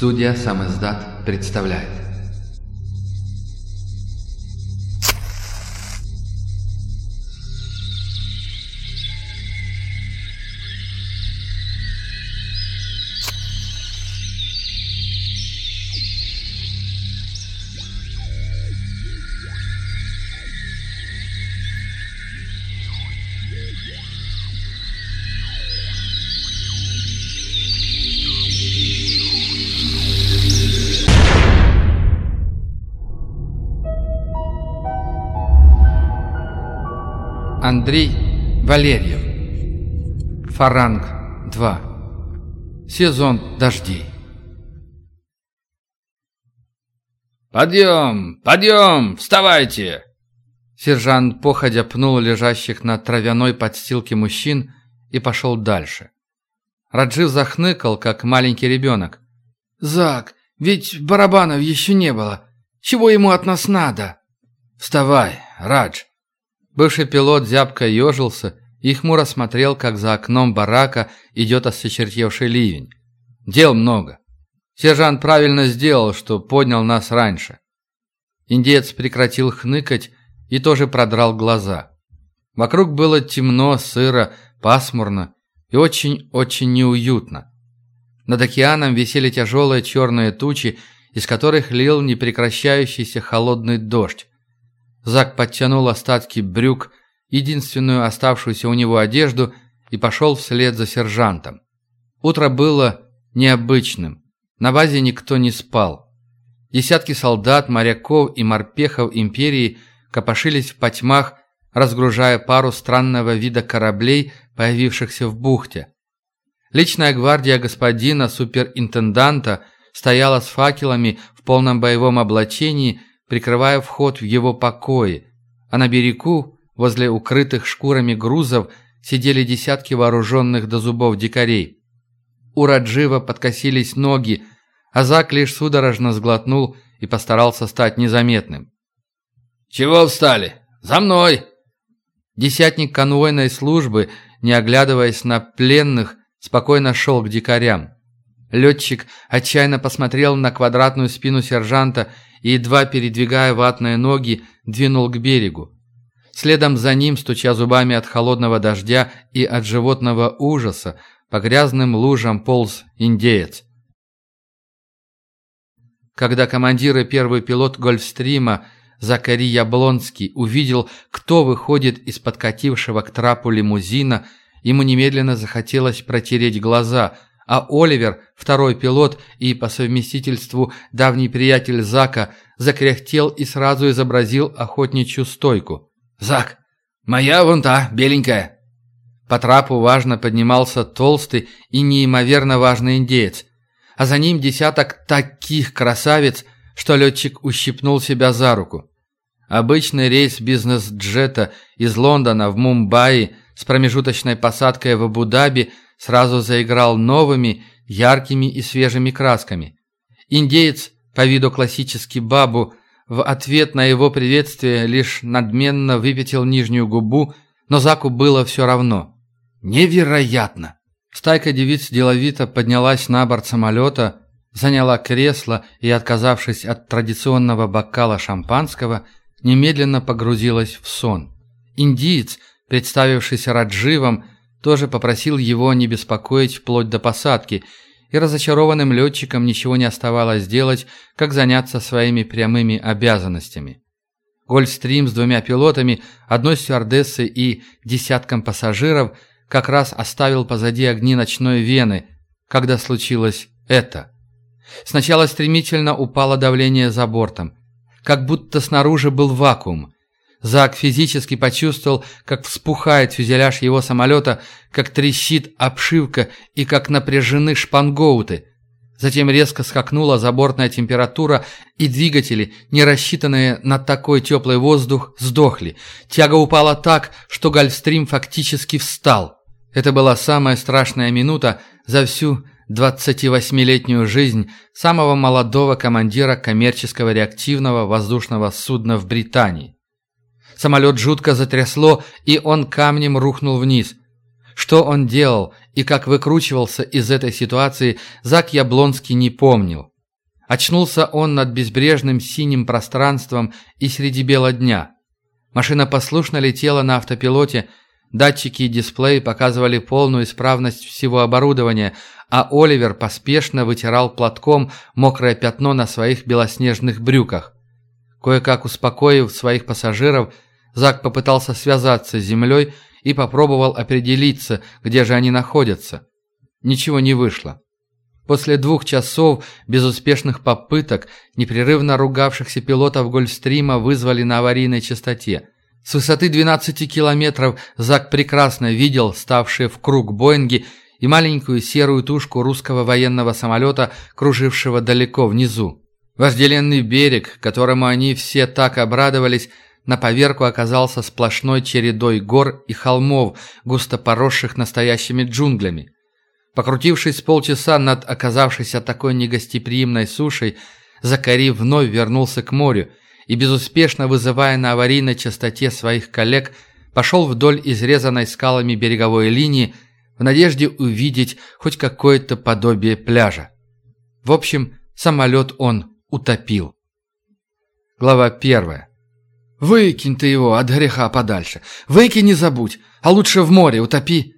Студия «Сам издат» представляет Андрей Валерьев Фаранг 2 Сезон дождей «Подъем! Подъем! Вставайте!» Сержант походя пнул лежащих на травяной подстилке мужчин и пошел дальше. Раджив захныкал, как маленький ребенок. «Зак, ведь барабанов еще не было. Чего ему от нас надо?» «Вставай, Радж!» Бывший пилот зябко ежился и хмуро смотрел, как за окном барака идет осочертевший ливень. Дел много. Сержант правильно сделал, что поднял нас раньше. Индеец прекратил хныкать и тоже продрал глаза. Вокруг было темно, сыро, пасмурно и очень-очень неуютно. Над океаном висели тяжелые черные тучи, из которых лил непрекращающийся холодный дождь. Зак подтянул остатки брюк, единственную оставшуюся у него одежду, и пошел вслед за сержантом. Утро было необычным. На базе никто не спал. Десятки солдат, моряков и морпехов империи копошились в потьмах, разгружая пару странного вида кораблей, появившихся в бухте. Личная гвардия господина суперинтенданта стояла с факелами в полном боевом облачении прикрывая вход в его покои, а на берегу, возле укрытых шкурами грузов, сидели десятки вооруженных до зубов дикарей. У Раджива подкосились ноги, а Зак лишь судорожно сглотнул и постарался стать незаметным. «Чего встали? За мной!» Десятник конвойной службы, не оглядываясь на пленных, спокойно шел к дикарям. Летчик отчаянно посмотрел на квадратную спину сержанта и, едва передвигая ватные ноги, двинул к берегу. Следом за ним, стуча зубами от холодного дождя и от животного ужаса, по грязным лужам полз индеец. Когда командир и первый пилот Гольфстрима Закари Яблонский увидел, кто выходит из подкатившего к трапу лимузина, ему немедленно захотелось протереть глаза – а Оливер, второй пилот и по совместительству давний приятель Зака, закряхтел и сразу изобразил охотничью стойку. «Зак, моя вон та, беленькая!» По трапу важно поднимался толстый и неимоверно важный индеец, а за ним десяток таких красавиц, что летчик ущипнул себя за руку. Обычный рейс бизнес-джета из Лондона в Мумбаи с промежуточной посадкой в Абу-Даби – сразу заиграл новыми, яркими и свежими красками. Индеец, по виду классический бабу, в ответ на его приветствие лишь надменно выпятил нижнюю губу, но Заку было все равно. Невероятно! Стайка девиц деловито поднялась на борт самолета, заняла кресло и, отказавшись от традиционного бокала шампанского, немедленно погрузилась в сон. Индиец, представившийся Радживом, тоже попросил его не беспокоить вплоть до посадки, и разочарованным летчикам ничего не оставалось делать, как заняться своими прямыми обязанностями. Гольфстрим с двумя пилотами, одной стюардессой и десятком пассажиров как раз оставил позади огни ночной Вены, когда случилось это. Сначала стремительно упало давление за бортом, как будто снаружи был вакуум – Зак физически почувствовал, как вспухает фюзеляж его самолета, как трещит обшивка и как напряжены шпангоуты. Затем резко скакнула забортная температура, и двигатели, не рассчитанные на такой теплый воздух, сдохли. Тяга упала так, что Гольфстрим фактически встал. Это была самая страшная минута за всю 28-летнюю жизнь самого молодого командира коммерческого реактивного воздушного судна в Британии. Самолет жутко затрясло, и он камнем рухнул вниз. Что он делал и как выкручивался из этой ситуации, Зак Яблонский не помнил. Очнулся он над безбрежным синим пространством и среди бела дня. Машина послушно летела на автопилоте, датчики и дисплей показывали полную исправность всего оборудования, а Оливер поспешно вытирал платком мокрое пятно на своих белоснежных брюках. Кое-как успокоив своих пассажиров, Зак попытался связаться с землей и попробовал определиться, где же они находятся. Ничего не вышло. После двух часов безуспешных попыток непрерывно ругавшихся пилотов Гольфстрима вызвали на аварийной частоте. С высоты 12 километров Зак прекрасно видел ставшие в круг Боинги и маленькую серую тушку русского военного самолета, кружившего далеко внизу. Вожделенный берег, которому они все так обрадовались, на поверку оказался сплошной чередой гор и холмов, густо поросших настоящими джунглями. Покрутившись полчаса над оказавшейся такой негостеприимной сушей, Закари вновь вернулся к морю и, безуспешно вызывая на аварийной частоте своих коллег, пошел вдоль изрезанной скалами береговой линии в надежде увидеть хоть какое-то подобие пляжа. В общем, самолет он утопил. Глава первая. «Выкинь ты его от греха подальше. Выкинь не забудь, а лучше в море утопи».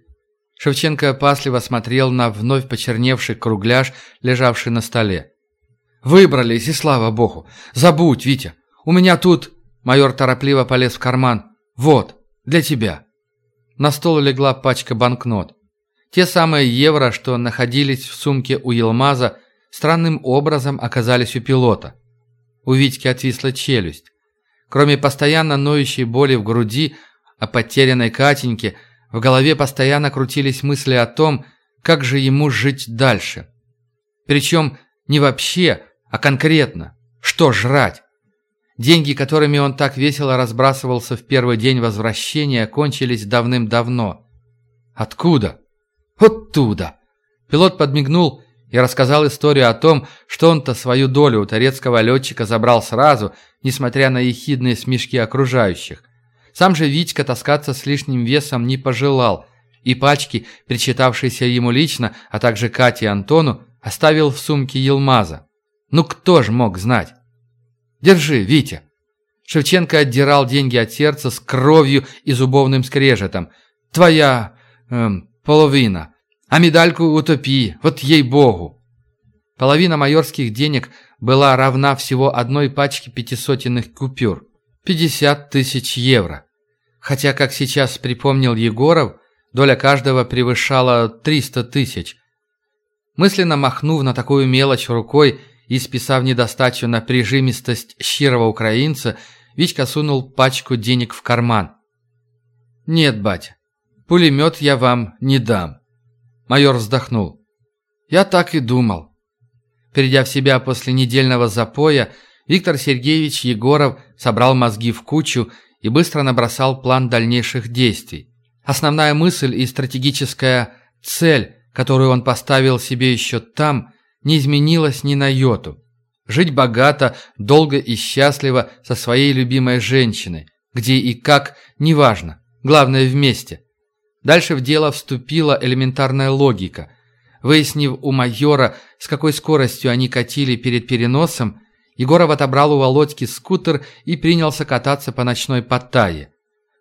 Шевченко опасливо смотрел на вновь почерневший кругляш, лежавший на столе. «Выбрались, и слава богу! Забудь, Витя! У меня тут...» Майор торопливо полез в карман. «Вот, для тебя!» На стол легла пачка банкнот. Те самые евро, что находились в сумке у Елмаза, странным образом оказались у пилота. У Витьки отвисла челюсть. Кроме постоянно ноющей боли в груди, о потерянной Катеньке – в голове постоянно крутились мысли о том, как же ему жить дальше. Причем не вообще, а конкретно. Что жрать? Деньги, которыми он так весело разбрасывался в первый день возвращения, кончились давным-давно. Откуда? Оттуда. Пилот подмигнул и рассказал историю о том, что он-то свою долю у турецкого летчика забрал сразу, несмотря на ехидные смешки окружающих. Сам же Витька таскаться с лишним весом не пожелал, и пачки, причитавшиеся ему лично, а также Кате и Антону, оставил в сумке Елмаза. Ну кто ж мог знать? «Держи, Витя!» Шевченко отдирал деньги от сердца с кровью и зубовным скрежетом. «Твоя... Эм, половина. А медальку утопи, вот ей-богу!» Половина майорских денег была равна всего одной пачке пятисотенных купюр. 50 тысяч евро. Хотя, как сейчас припомнил Егоров, доля каждого превышала 300 тысяч. Мысленно махнув на такую мелочь рукой и списав недостачу на прижимистость щирого украинца, Витька сунул пачку денег в карман. «Нет, бать, пулемет я вам не дам». Майор вздохнул. «Я так и думал». Перейдя в себя после недельного запоя, Виктор Сергеевич Егоров собрал мозги в кучу и быстро набросал план дальнейших действий. Основная мысль и стратегическая цель, которую он поставил себе еще там, не изменилась ни на йоту. Жить богато, долго и счастливо со своей любимой женщиной, где и как, неважно, главное вместе. Дальше в дело вступила элементарная логика. Выяснив у майора, с какой скоростью они катили перед переносом, Егоров отобрал у Володьки скутер и принялся кататься по ночной Паттайе.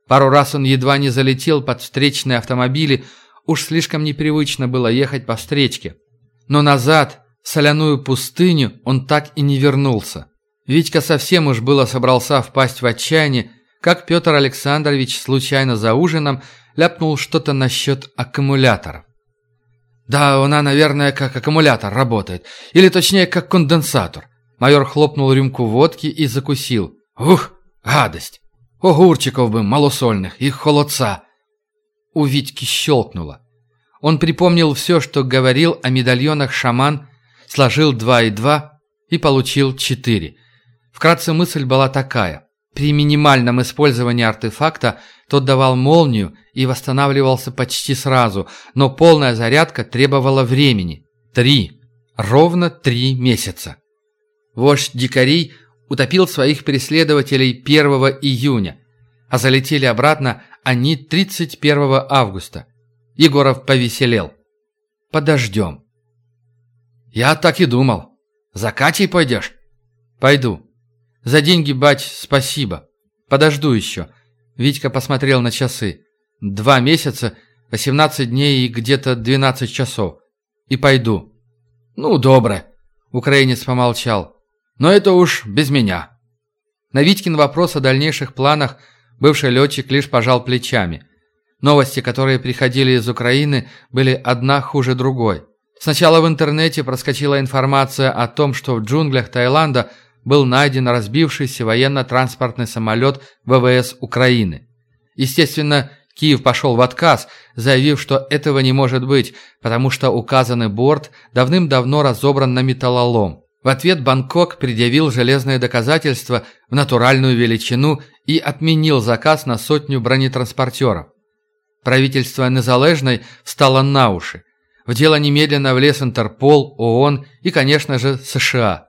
Пару раз он едва не залетел под встречные автомобили, уж слишком непривычно было ехать по встречке. Но назад, в соляную пустыню, он так и не вернулся. Витька совсем уж было собрался впасть в отчаяние, как Петр Александрович случайно за ужином ляпнул что-то насчет аккумуляторов. «Да, она, наверное, как аккумулятор работает, или точнее, как конденсатор. Майор хлопнул рюмку водки и закусил. «Ух, гадость! Огурчиков бы малосольных и холодца!» У Витьки щелкнуло. Он припомнил все, что говорил о медальонах шаман, сложил два и два и получил четыре. Вкратце мысль была такая. При минимальном использовании артефакта тот давал молнию и восстанавливался почти сразу, но полная зарядка требовала времени. Три. Ровно три месяца. Вождь дикарей утопил своих преследователей 1 июня, а залетели обратно они 31 августа. Егоров повеселел. «Подождем». «Я так и думал. За Катей пойдешь?» «Пойду. За деньги, бать, спасибо. Подожду еще». Витька посмотрел на часы. «Два месяца, восемнадцать дней и где-то двенадцать часов. И пойду». «Ну, добро», — украинец помолчал. «Но это уж без меня». На Витькин вопрос о дальнейших планах бывший летчик лишь пожал плечами. Новости, которые приходили из Украины, были одна хуже другой. Сначала в интернете проскочила информация о том, что в джунглях Таиланда был найден разбившийся военно-транспортный самолет ВВС Украины. Естественно, Киев пошел в отказ, заявив, что этого не может быть, потому что указанный борт давным-давно разобран на металлолом. В ответ Бангкок предъявил железные доказательства в натуральную величину и отменил заказ на сотню бронетранспортеров. Правительство Незалежной встало на уши. В дело немедленно влез Интерпол, ООН и, конечно же, США.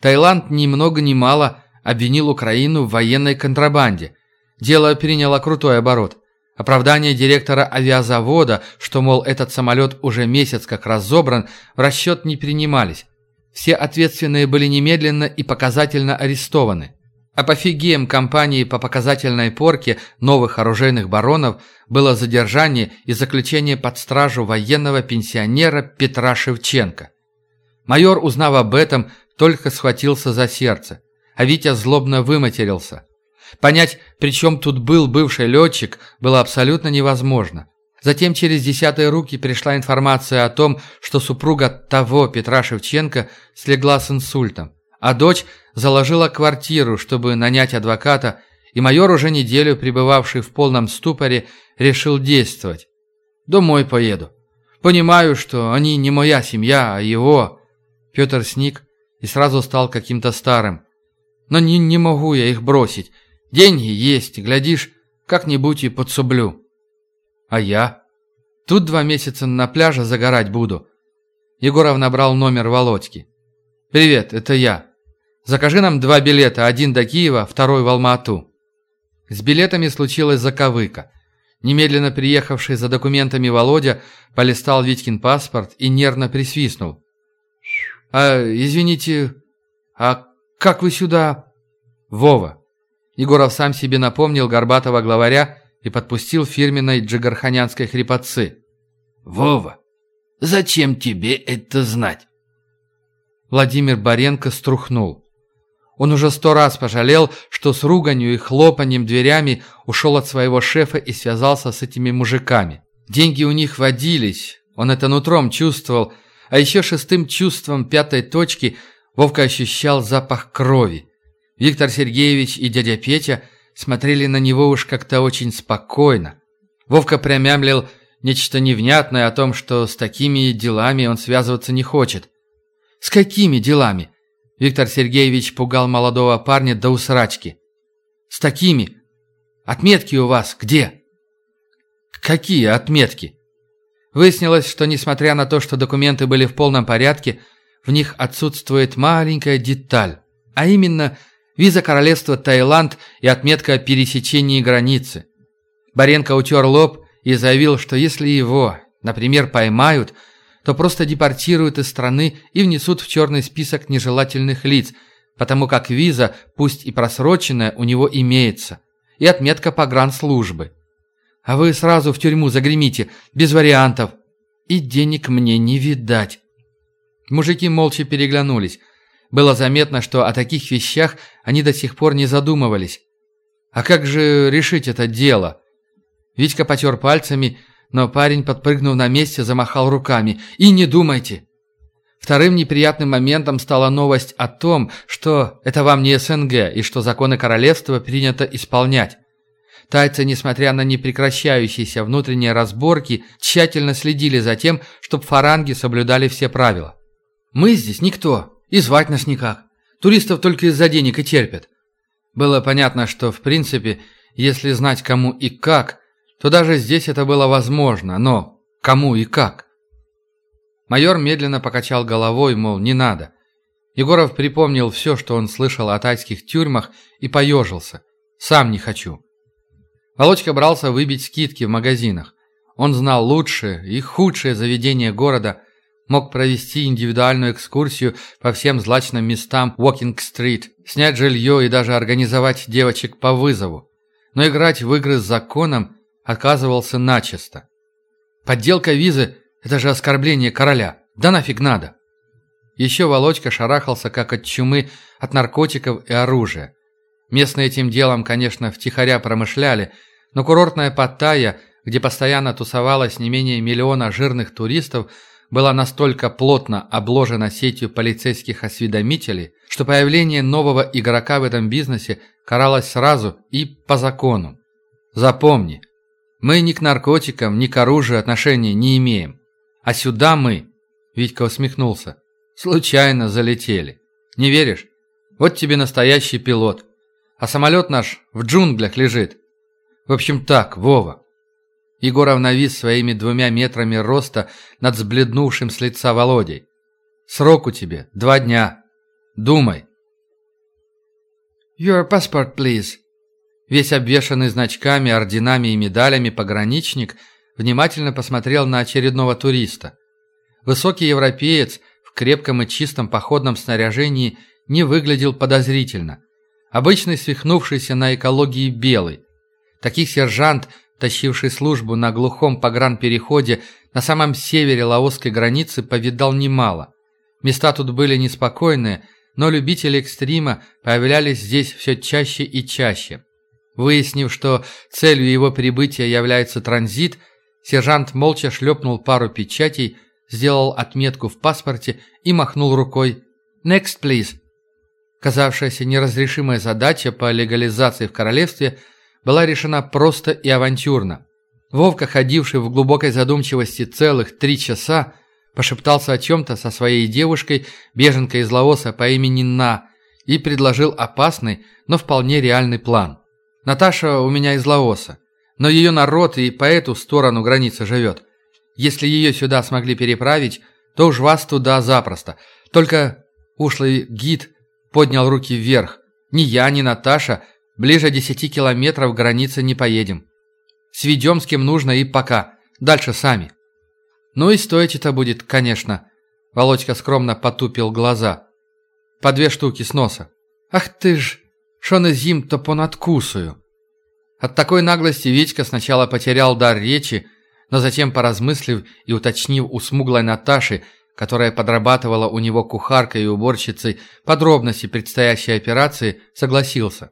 Таиланд ни много ни мало обвинил Украину в военной контрабанде. Дело приняло крутой оборот. Оправдание директора авиазавода, что, мол, этот самолет уже месяц как разобран, в расчет не принимались. Все ответственные были немедленно и показательно арестованы. Апофигеем кампании по показательной порке новых оружейных баронов было задержание и заключение под стражу военного пенсионера Петра Шевченко. Майор, узнав об этом, только схватился за сердце, а Витя злобно выматерился. Понять, при чем тут был бывший летчик, было абсолютно невозможно. Затем через десятые руки пришла информация о том, что супруга того Петра Шевченко слегла с инсультом, а дочь заложила квартиру, чтобы нанять адвоката, и майор, уже неделю пребывавший в полном ступоре, решил действовать. «Домой поеду. Понимаю, что они не моя семья, а его». Петр сник и сразу стал каким-то старым. «Но не, не могу я их бросить. Деньги есть, глядишь, как-нибудь и подсублю». А я? Тут два месяца на пляже загорать буду. Егоров набрал номер Володьки. «Привет, это я. Закажи нам два билета, один до Киева, второй в Алма-Ату». С билетами случилась заковыка. Немедленно приехавший за документами Володя полистал Витькин паспорт и нервно присвистнул. «А, извините, а как вы сюда?» «Вова». Егоров сам себе напомнил горбатого главаря и подпустил фирменной джигарханянской хрипотцы. «Вова, зачем тебе это знать?» Владимир Баренко струхнул. Он уже сто раз пожалел, что с руганью и хлопанием дверями ушел от своего шефа и связался с этими мужиками. Деньги у них водились, он это нутром чувствовал, а еще шестым чувством пятой точки Вовка ощущал запах крови. Виктор Сергеевич и дядя Петя – смотрели на него уж как-то очень спокойно. Вовка промямлил нечто невнятное о том, что с такими делами он связываться не хочет. «С какими делами?» Виктор Сергеевич пугал молодого парня до усрачки. «С такими. Отметки у вас где?» «Какие отметки?» Выяснилось, что несмотря на то, что документы были в полном порядке, в них отсутствует маленькая деталь, а именно – виза королевства Таиланд и отметка о пересечении границы. Баренко утер лоб и заявил, что если его, например, поймают, то просто депортируют из страны и внесут в черный список нежелательных лиц, потому как виза, пусть и просроченная, у него имеется, и отметка погранслужбы. А вы сразу в тюрьму загремите, без вариантов. И денег мне не видать. Мужики молча переглянулись. Было заметно, что о таких вещах они до сих пор не задумывались. А как же решить это дело? Витька потер пальцами, но парень, подпрыгнув на месте, замахал руками. «И не думайте!» Вторым неприятным моментом стала новость о том, что это вам не СНГ и что законы королевства принято исполнять. Тайцы, несмотря на непрекращающиеся внутренние разборки, тщательно следили за тем, чтобы фаранги соблюдали все правила. «Мы здесь никто, и звать нас никак. Туристов только из-за денег и терпят. Было понятно, что, в принципе, если знать кому и как, то даже здесь это было возможно, но кому и как? Майор медленно покачал головой, мол, не надо. Егоров припомнил все, что он слышал о тайских тюрьмах, и поежился. «Сам не хочу». Володька брался выбить скидки в магазинах. Он знал лучшие и худшие заведения города, Мог провести индивидуальную экскурсию по всем злачным местам Уокинг-стрит, снять жилье и даже организовать девочек по вызову. Но играть в игры с законом отказывался начисто. Подделка визы – это же оскорбление короля. Да нафиг надо. Еще Володька шарахался, как от чумы, от наркотиков и оружия. Местные этим делом, конечно, втихаря промышляли, но курортная Паттайя, где постоянно тусовалось не менее миллиона жирных туристов, была настолько плотно обложена сетью полицейских осведомителей, что появление нового игрока в этом бизнесе каралось сразу и по закону. Запомни, мы ни к наркотикам, ни к оружию отношения не имеем. А сюда мы, Витька усмехнулся, случайно залетели. Не веришь? Вот тебе настоящий пилот. А самолет наш в джунглях лежит. В общем так, Вова. Егоров навис своими двумя метрами роста над сбледнувшим с лица Володей. «Срок у тебе два дня. Думай». «Your passport, please». Весь обвешанный значками, орденами и медалями пограничник внимательно посмотрел на очередного туриста. Высокий европеец в крепком и чистом походном снаряжении не выглядел подозрительно. Обычный свихнувшийся на экологии белый. Таких сержант – тащивший службу на глухом погранпереходе на самом севере лаосской границы, повидал немало. Места тут были неспокойные, но любители экстрима появлялись здесь все чаще и чаще. Выяснив, что целью его прибытия является транзит, сержант молча шлепнул пару печатей, сделал отметку в паспорте и махнул рукой «Next, please». Казавшаяся неразрешимая задача по легализации в королевстве – была решена просто и авантюрно. Вовка, ходивший в глубокой задумчивости целых три часа, пошептался о чем-то со своей девушкой, беженкой из Лаоса по имени На, и предложил опасный, но вполне реальный план. «Наташа у меня из Лаоса, но ее народ и по эту сторону границы живет. Если ее сюда смогли переправить, то уж вас туда запросто. Только ушлый гид поднял руки вверх. Ни я, ни Наташа – Ближе десяти километров границы не поедем. Сведем с кем нужно и пока. Дальше сами. Ну и стоить это будет, конечно. Володька скромно потупил глаза. По две штуки с носа. Ах ты ж, шо на зим-то понадкусаю. От такой наглости Витька сначала потерял дар речи, но затем, поразмыслив и уточнив у смуглой Наташи, которая подрабатывала у него кухаркой и уборщицей подробности предстоящей операции, согласился.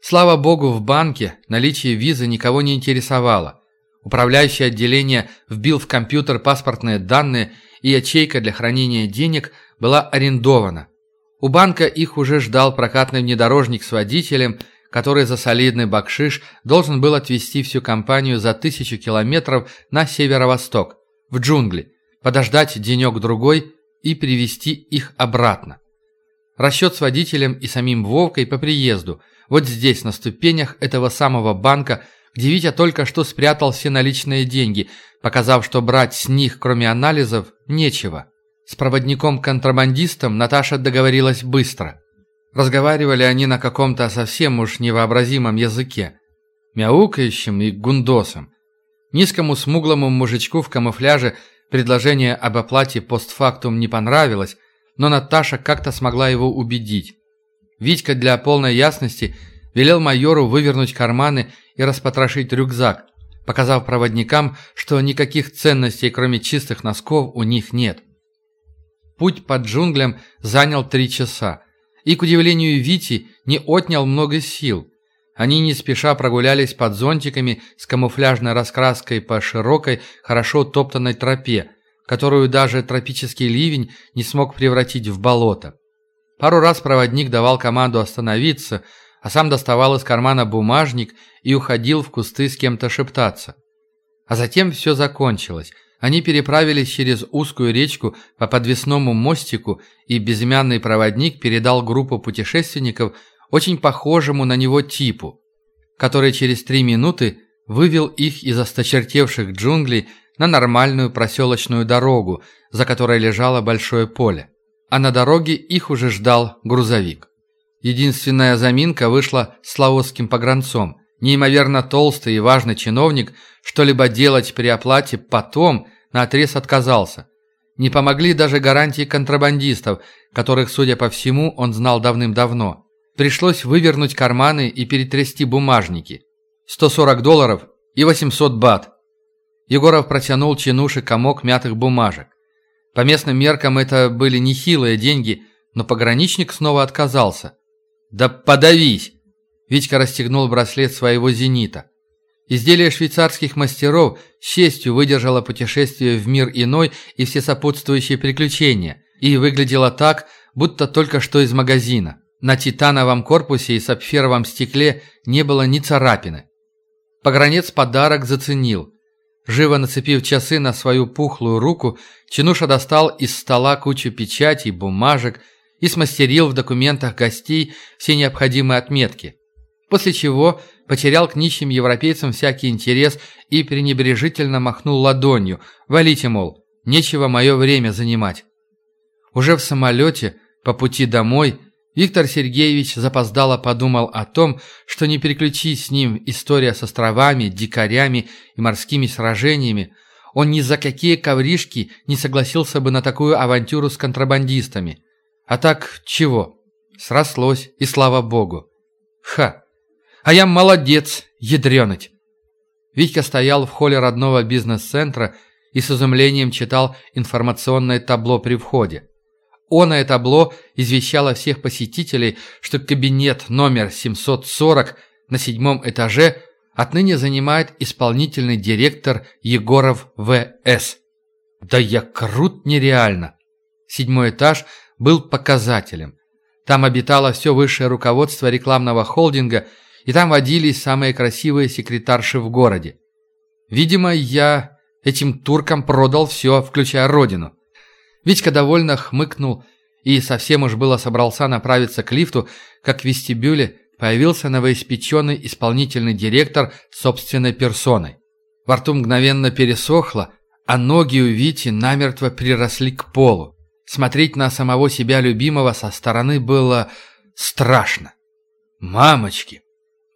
Слава богу, в банке наличие визы никого не интересовало. Управляющее отделение вбил в компьютер паспортные данные, и ячейка для хранения денег была арендована. У банка их уже ждал прокатный внедорожник с водителем, который за солидный бакшиш должен был отвезти всю компанию за тысячу километров на северо-восток, в джунгли, подождать денек-другой и привезти их обратно. Расчет с водителем и самим Вовкой по приезду – вот здесь, на ступенях этого самого банка, где Витя только что спрятал все наличные деньги, показав, что брать с них, кроме анализов, нечего. С проводником-контрабандистом Наташа договорилась быстро. Разговаривали они на каком-то совсем уж невообразимом языке. Мяукающим и гундосом. Низкому смуглому мужичку в камуфляже предложение об оплате постфактум не понравилось, но Наташа как-то смогла его убедить. Витька для полной ясности велел майору вывернуть карманы и распотрошить рюкзак, показав проводникам, что никаких ценностей, кроме чистых носков, у них нет. Путь под джунглям занял три часа, и, к удивлению Вити, не отнял много сил. Они не спеша прогулялись под зонтиками с камуфляжной раскраской по широкой, хорошо топтанной тропе, которую даже тропический ливень не смог превратить в болото. Пару раз проводник давал команду остановиться, а сам доставал из кармана бумажник и уходил в кусты с кем-то шептаться. А затем все закончилось. Они переправились через узкую речку по подвесному мостику, и безымянный проводник передал группу путешественников очень похожему на него типу, который через три минуты вывел их из осточертевших джунглей на нормальную проселочную дорогу, за которой лежало большое поле а на дороге их уже ждал грузовик. Единственная заминка вышла с лаосским погранцом. Неимоверно толстый и важный чиновник что-либо делать при оплате потом наотрез отказался. Не помогли даже гарантии контрабандистов, которых, судя по всему, он знал давным-давно. Пришлось вывернуть карманы и перетрясти бумажники. 140 долларов и 800 бат. Егоров протянул чинуши комок мятых бумажек. По местным меркам это были нехилые деньги, но пограничник снова отказался. «Да подавись!» Витька расстегнул браслет своего «Зенита». Изделие швейцарских мастеров с честью выдержало путешествие в мир иной и все сопутствующие приключения, и выглядело так, будто только что из магазина. На титановом корпусе и сапфировом стекле не было ни царапины. Погранец подарок заценил. Живо нацепив часы на свою пухлую руку, Чинуша достал из стола кучу печатей, бумажек и смастерил в документах гостей все необходимые отметки. После чего потерял к нищим европейцам всякий интерес и пренебрежительно махнул ладонью. «Валите, мол, нечего мое время занимать». Уже в самолете, по пути домой, Виктор Сергеевич запоздало подумал о том, что не переключись с ним история с островами, дикарями и морскими сражениями, он ни за какие ковришки не согласился бы на такую авантюру с контрабандистами. А так чего? Срослось, и слава богу. Ха! А я молодец, ядренать! Витька стоял в холле родного бизнес-центра и с изумлением читал информационное табло при входе. Оное табло извещало всех посетителей, что кабинет номер 740 на седьмом этаже отныне занимает исполнительный директор Егоров В.С. Да я крут нереально. Седьмой этаж был показателем. Там обитало все высшее руководство рекламного холдинга, и там водились самые красивые секретарши в городе. Видимо, я этим туркам продал все, включая родину. Витька довольно хмыкнул и совсем уж было собрался направиться к лифту, как в вестибюле появился новоиспеченный исполнительный директор собственной персоной. Во рту мгновенно пересохло, а ноги у Вити намертво приросли к полу. Смотреть на самого себя любимого со стороны было страшно. Мамочки!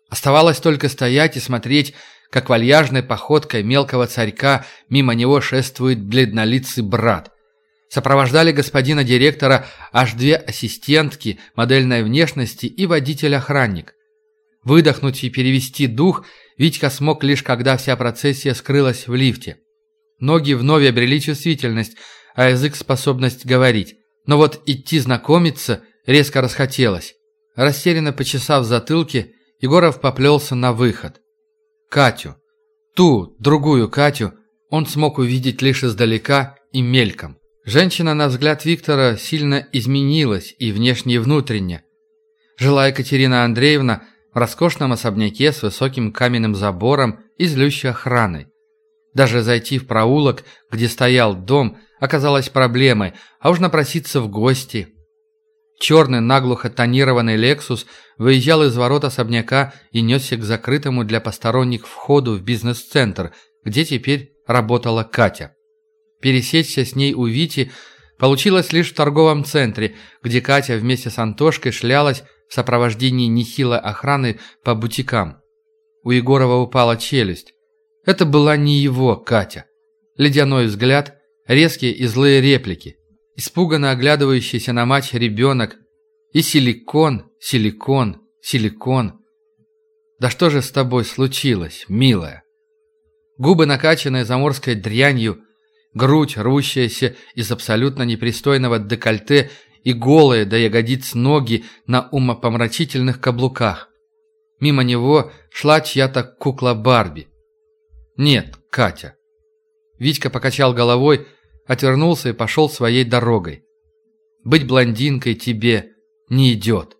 Оставалось только стоять и смотреть, как вальяжной походкой мелкого царька мимо него шествует бледнолицый брат. Сопровождали господина директора аж две ассистентки модельной внешности и водитель-охранник. Выдохнуть и перевести дух Витька смог лишь когда вся процессия скрылась в лифте. Ноги вновь обрели чувствительность, а язык способность говорить. Но вот идти знакомиться резко расхотелось. Растерянно почесав затылки, Егоров поплелся на выход. Катю. Ту, другую Катю, он смог увидеть лишь издалека и мельком. Женщина, на взгляд Виктора, сильно изменилась и внешне, и внутренне. Жила Екатерина Андреевна в роскошном особняке с высоким каменным забором и злющей охраной. Даже зайти в проулок, где стоял дом, оказалось проблемой, а уж напроситься в гости. Черный наглухо тонированный «Лексус» выезжал из ворот особняка и несся к закрытому для посторонних входу в бизнес-центр, где теперь работала Катя. Пересечься с ней у Вити получилось лишь в торговом центре, где Катя вместе с Антошкой шлялась в сопровождении нехилой охраны по бутикам. У Егорова упала челюсть. Это была не его Катя. Ледяной взгляд, резкие и злые реплики, испуганно оглядывающийся на мать ребенок и силикон, силикон, силикон. Да что же с тобой случилось, милая? Губы, накачанные заморской дрянью, грудь, рвущаяся из абсолютно непристойного декольте и голые до ягодиц ноги на умопомрачительных каблуках. Мимо него шла чья-то кукла Барби. «Нет, Катя». Витька покачал головой, отвернулся и пошел своей дорогой. «Быть блондинкой тебе не идет».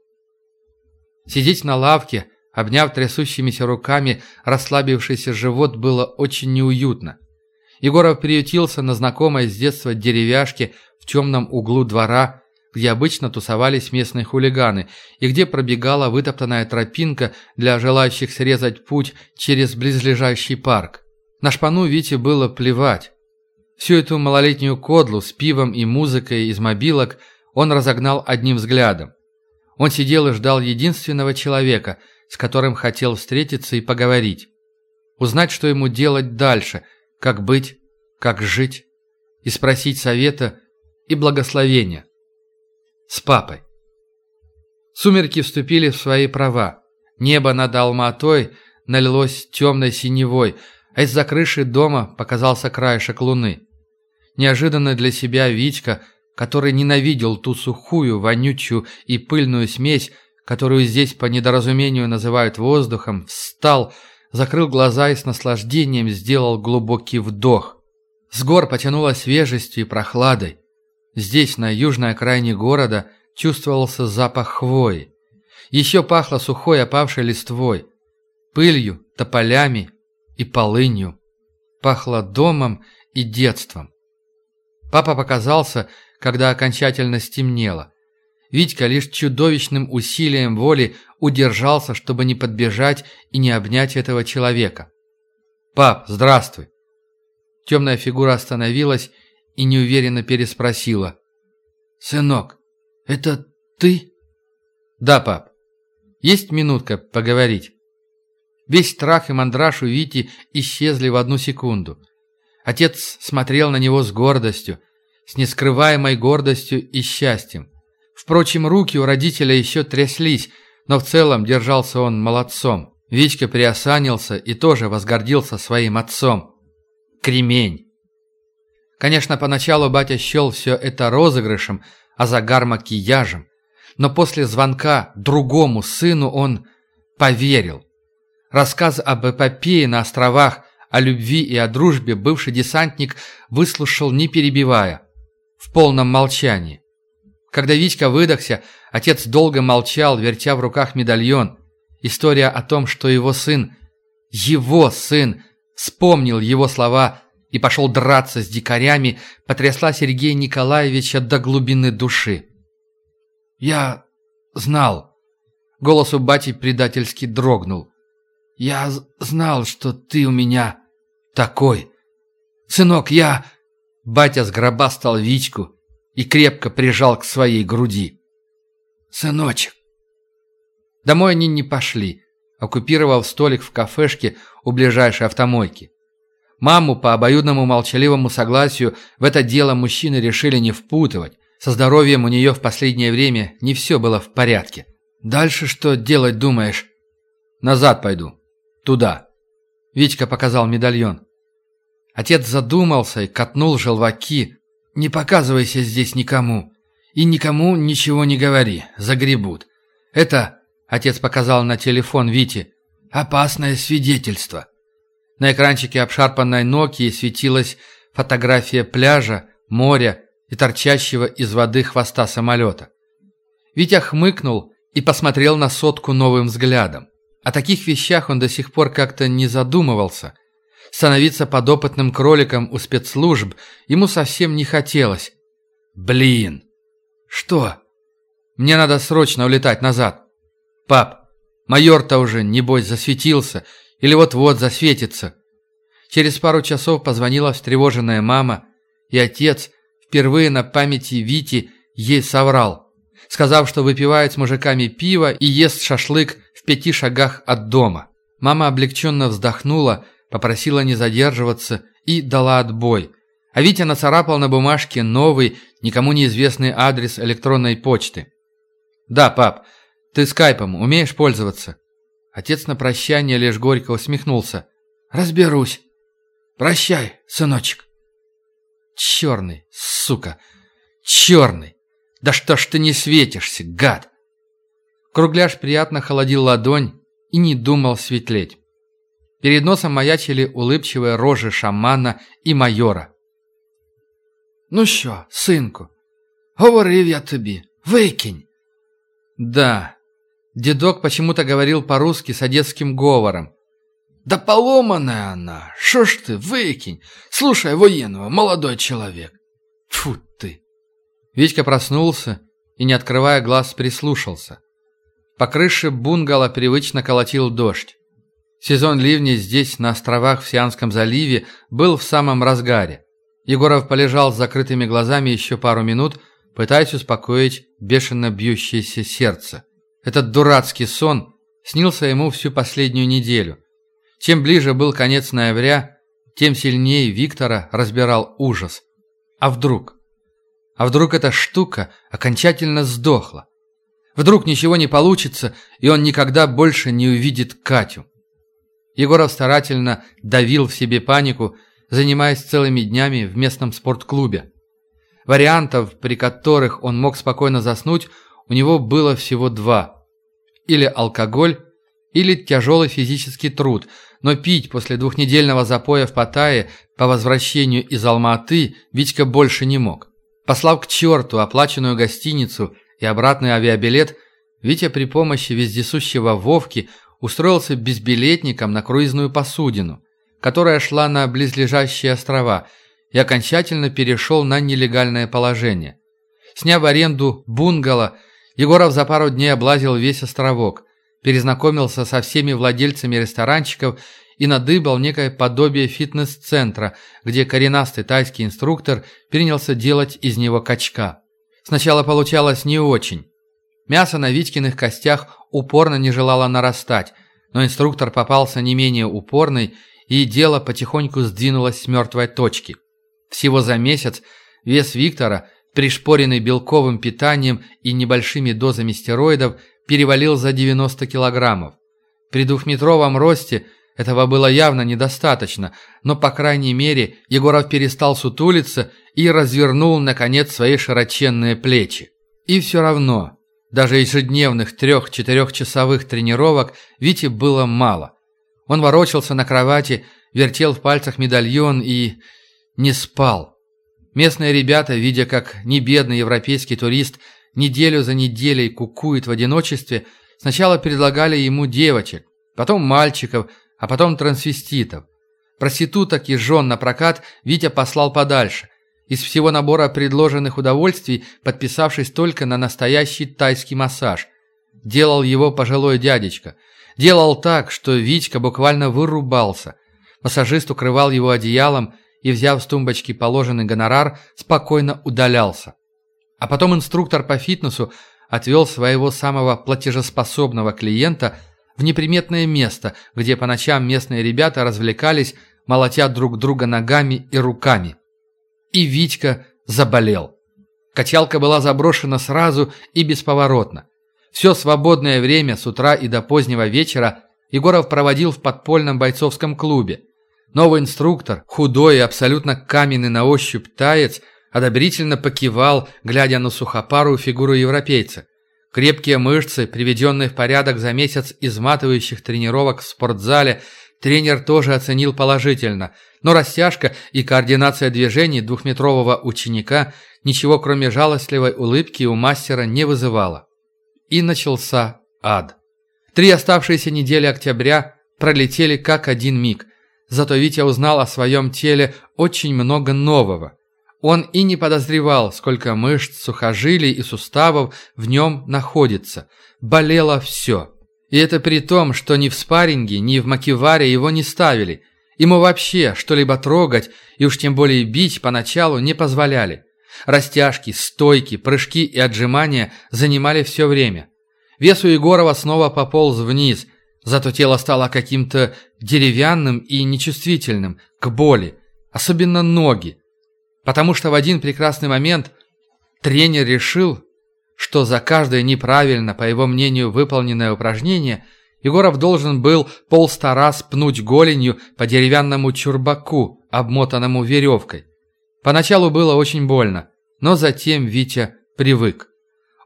Сидеть на лавке, обняв трясущимися руками расслабившийся живот, было очень неуютно. Егоров приютился на знакомой с детства деревяшке в темном углу двора, где обычно тусовались местные хулиганы, и где пробегала вытоптанная тропинка для желающих срезать путь через близлежащий парк. На шпану Вите было плевать. Всю эту малолетнюю кодлу с пивом и музыкой из мобилок он разогнал одним взглядом. Он сидел и ждал единственного человека, с которым хотел встретиться и поговорить. Узнать, что ему делать дальше – как быть? Как жить? и спросить совета и благословения. С папой. Сумерки вступили в свои права. Небо над Алматой налилось темной синевой, а из-за крыши дома показался краешек луны. Неожиданно для себя Витька, который ненавидел ту сухую, вонючую и пыльную смесь, которую здесь по недоразумению называют воздухом, встал, закрыл глаза и с наслаждением сделал глубокий вдох. С гор потянуло свежестью и прохладой. Здесь, на южной окраине города, чувствовался запах хвои. Еще пахло сухой опавшей листвой, пылью, тополями и полынью. Пахло домом и детством. Папа показался, когда окончательно стемнело. Витька лишь чудовищным усилием воли удержался, чтобы не подбежать и не обнять этого человека. «Пап, здравствуй!» Темная фигура остановилась и неуверенно переспросила. «Сынок, это ты?» «Да, пап. Есть минутка поговорить?» Весь страх и мандраж у Вити исчезли в одну секунду. Отец смотрел на него с гордостью, с нескрываемой гордостью и счастьем. Впрочем, руки у родителя еще тряслись, но в целом держался он молодцом. Витька приосанился и тоже возгордился своим отцом. Кремень. Конечно, поначалу батя счел все это розыгрышем, а загар макияжем. Но после звонка другому сыну он поверил. Рассказ об эпопее на островах, о любви и о дружбе бывший десантник выслушал не перебивая, в полном молчании. Когда Витька выдохся, отец долго молчал, вертя в руках медальон. История о том, что его сын, его сын, вспомнил его слова и пошел драться с дикарями, потрясла Сергея Николаевича до глубины души. «Я знал». Голос у бати предательски дрогнул. «Я знал, что ты у меня такой. Сынок, я...» Батя сгробастал Витьку и крепко прижал к своей груди. «Сыночек!» Домой они не пошли, оккупировав столик в кафешке у ближайшей автомойки. Маму по обоюдному молчаливому согласию в это дело мужчины решили не впутывать. Со здоровьем у нее в последнее время не все было в порядке. «Дальше что делать думаешь?» «Назад пойду. Туда». Витька показал медальон. Отец задумался и катнул желваки. «Не показывайся здесь никому. И никому ничего не говори. Загребут. Это...» Отец показал на телефон Вити. «Опасное свидетельство». На экранчике обшарпанной Nokia светилась фотография пляжа, моря и торчащего из воды хвоста самолета. Витя хмыкнул и посмотрел на сотку новым взглядом. О таких вещах он до сих пор как-то не задумывался. Становиться подопытным кроликом у спецслужб ему совсем не хотелось. Блин. Что? Мне надо срочно улетать назад. Пап, майор-то уже, небось, засветился или вот-вот засветится. Через пару часов позвонила встревоженная мама, и отец впервые на памяти Вити ей соврал, сказав, что выпивает с мужиками пиво и ест шашлык в пяти шагах от дома. Мама облегченно вздохнула, попросила не задерживаться и дала отбой. А Витя нацарапал на бумажке новый, никому неизвестный адрес электронной почты. «Да, пап, ты скайпом умеешь пользоваться?» Отец на прощание лишь горько усмехнулся. «Разберусь. Прощай, сыночек». «Черный, сука! Черный! Да что ж ты не светишься, гад!» Кругляш приятно холодил ладонь и не думал светлеть. Перед носом маячили улыбчивые рожи шамана и майора. «Ну що, синку, говорив я тобі, викинь!» «Да, Дедок почему-то говорил по-русски с одесским говором. «Да поломанная она! Шо ж ты, выкинь! Слушай военного, молодой человек!» Фу ты! Витька проснулся и, не открывая глаз, прислушался. По крыше бунгало привычно колотил дождь. Сезон ливней здесь, на островах в Сианском заливе, был в самом разгаре. Егоров полежал с закрытыми глазами еще пару минут, пытаясь успокоить бешено бьющееся сердце. Этот дурацкий сон снился ему всю последнюю неделю. Чем ближе был конец ноября, тем сильнее Виктора разбирал ужас. А вдруг? А вдруг эта штука окончательно сдохла? Вдруг ничего не получится, и он никогда больше не увидит Катю? Егоров старательно давил в себе панику, занимаясь целыми днями в местном спортклубе. Вариантов, при которых он мог спокойно заснуть, у него было всего два. Или алкоголь, или тяжелый физический труд, но пить после двухнедельного запоя в Паттайе по возвращению из Алматы Витька больше не мог. Послав к черту оплаченную гостиницу и обратный авиабилет, Витя при помощи вездесущего Вовки устроился безбилетником на круизную посудину, которая шла на близлежащие острова, и окончательно перешел на нелегальное положение. Сняв аренду бунгало, Егоров за пару дней облазил весь островок – перезнакомился со всеми владельцами ресторанчиков и надыбал некое подобие фитнес-центра, где коренастый тайский инструктор принялся делать из него качка. Сначала получалось не очень. Мясо на Витькиных костях упорно не желало нарастать, но инструктор попался не менее упорный, и дело потихоньку сдвинулось с мертвой точки. Всего за месяц вес Виктора, пришпоренный белковым питанием и небольшими дозами стероидов, перевалил за 90 килограммов. При двухметровом росте этого было явно недостаточно, но, по крайней мере, Егоров перестал сутулиться и развернул, наконец, свои широченные плечи. И все равно, даже ежедневных трех-четырехчасовых тренировок Вите было мало. Он ворочался на кровати, вертел в пальцах медальон и... не спал. Местные ребята, видя, как небедный европейский турист неделю за неделей кукует в одиночестве, сначала предлагали ему девочек, потом мальчиков, а потом трансвеститов. Проституток и жен на прокат Витя послал подальше, из всего набора предложенных удовольствий, подписавшись только на настоящий тайский массаж. Делал его пожилой дядечка. Делал так, что Витька буквально вырубался. Массажист укрывал его одеялом и, взяв с тумбочки положенный гонорар, спокойно удалялся. А потом инструктор по фитнесу отвел своего самого платежеспособного клиента в неприметное место, где по ночам местные ребята развлекались, молотя друг друга ногами и руками. И Витька заболел. Качалка была заброшена сразу и бесповоротно. Все свободное время с утра и до позднего вечера Егоров проводил в подпольном бойцовском клубе. Новый инструктор, худой и абсолютно каменный на ощупь таец – одобрительно покивал, глядя на сухопарую фигуру европейца. Крепкие мышцы, приведенные в порядок за месяц изматывающих тренировок в спортзале, тренер тоже оценил положительно, но растяжка и координация движений двухметрового ученика ничего кроме жалостливой улыбки у мастера не вызывала. И начался ад. Три оставшиеся недели октября пролетели как один миг, зато Витя узнал о своем теле очень много нового – он и не подозревал, сколько мышц, сухожилий и суставов в нем находится. Болело все. И это при том, что ни в спарринге, ни в макиваре его не ставили. Ему вообще что-либо трогать и уж тем более бить поначалу не позволяли. Растяжки, стойки, прыжки и отжимания занимали все время. Вес у Егорова снова пополз вниз, зато тело стало каким-то деревянным и нечувствительным к боли, особенно ноги. Потому что в один прекрасный момент тренер решил, что за каждое неправильно, по его мнению, выполненное упражнение Егоров должен был полста раз пнуть голенью по деревянному чурбаку, обмотанному веревкой. Поначалу было очень больно, но затем Витя привык.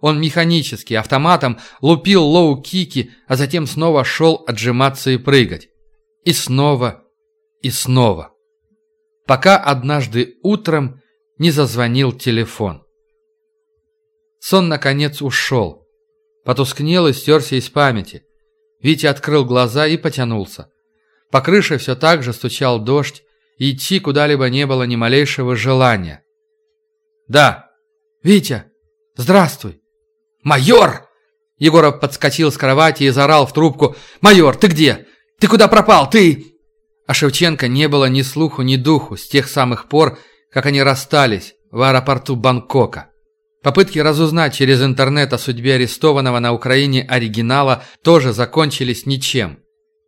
Он механически, автоматом лупил лоу-кики, а затем снова шел отжиматься и прыгать. И снова, и снова пока однажды утром не зазвонил телефон. Сон, наконец, ушел. Потускнел и стерся из памяти. Витя открыл глаза и потянулся. По крыше все так же стучал дождь, и идти куда-либо не было ни малейшего желания. «Да! Витя! Здравствуй!» «Майор!» Егоров подскочил с кровати и заорал в трубку. «Майор, ты где? Ты куда пропал? Ты...» А Шевченко не было ни слуху, ни духу с тех самых пор, как они расстались в аэропорту Бангкока. Попытки разузнать через интернет о судьбе арестованного на Украине оригинала тоже закончились ничем.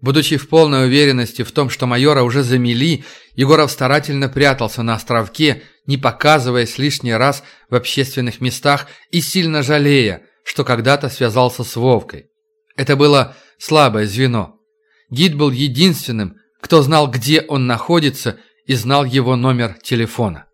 Будучи в полной уверенности в том, что майора уже замели, Егоров старательно прятался на островке, не показываясь лишний раз в общественных местах и сильно жалея, что когда-то связался с Вовкой. Это было слабое звено. Гид был единственным, кто знал, где он находится, и знал его номер телефона.